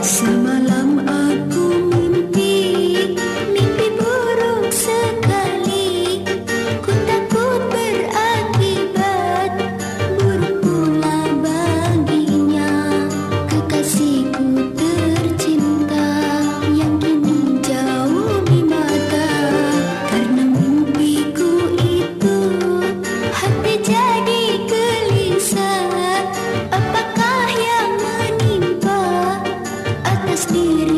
Semalam gelisah